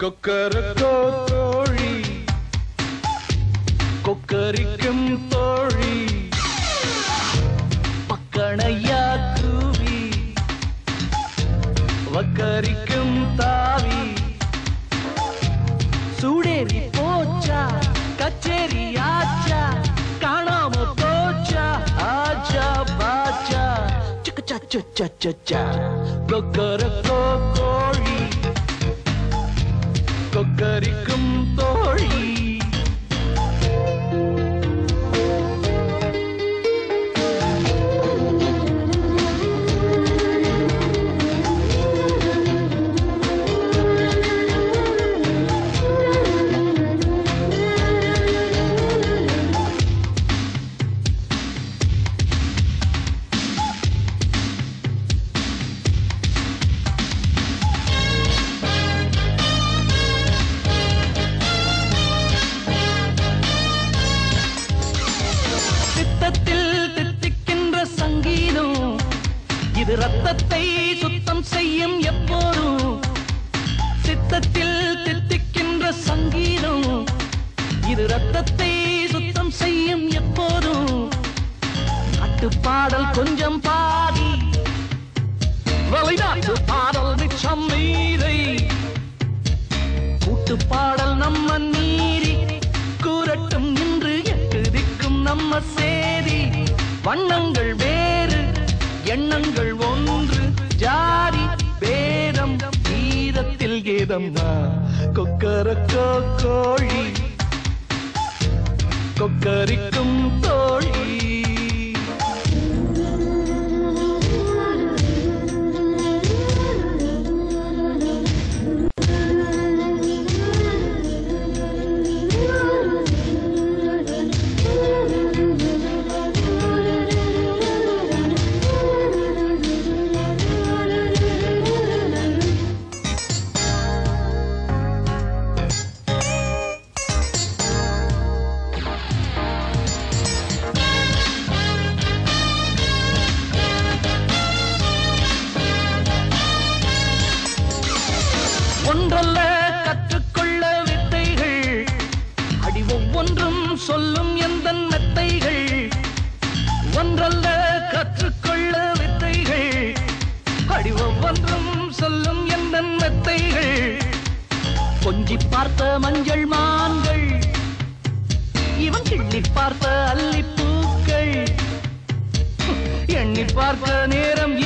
കൊക്കരക്കോ തോഴി കൊക്കരിക്കും തോഴി പക്കണയ്യാ കൂവി വക്കരിക്കും താവി സൂടേറി പോച്ച കച്ചേരി ആച്ച കാണാമ പോച്ച ആച്ച ബാച്ച ചുക്കച്ച ചുച്ച ചുച്ച കൊക്കരക്കോ கொக்கரிக்கும் தோழி இது ரத்தத்தை சுத்தம் செய்யும் எப்போதும். சித்தத்தில் தித்திக்கின்ற சங்கீதம். இது ரத்தத்தை சுத்தம் செய்யும் எப்போதும். நாட்டு பாடல் கொஞ்சம் பாடி வெளிநாட்டு பாடல் மிச்சம் மீதை கூட்டு பாடல் நம்ம நீரி கூறட்டும் இன்று எட்டு திக்கும் நம்ம சேரி வண்ணங்கள் வே எண்ணங்கள் ஒன்று ஜாதி பேதம் கீதத்தில் கீதம்மா கொக்கரக்கோ கோழி. கொக்கரிக்கும் தோழி. ஒன்றல்ல கற்றுக்கொள்ள வித்தைகள். அடி ஒவ்வொன்றும் சொல்லும் எந்த மெத்தைகள் ஒன்றல்ல கற்றுக்கொள்ள வித்தைகள். அடி ஒவ்வொன்றும் சொல்லும் எந்த மெத்தைகள் கொஞ்சி பார்த்த மஞ்சள் மான்கள். இவன் கிள்ளி பார்த்த அல்லிப்பூக்கள். எண்ணி பார்த்த நேரம்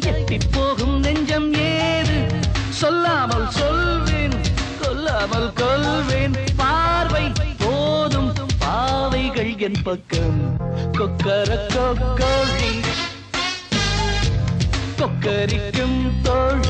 எட்டி போகும் நெஞ்சம் ஏது? சொல்லாமல் சொல்வேன் கொல்லாமல் கொல்வேன் பார்வை போதும் பாவைகள் என் பக்கம். கொக்கர கொக்கோழி கொக்கரிக்கும் தோழி.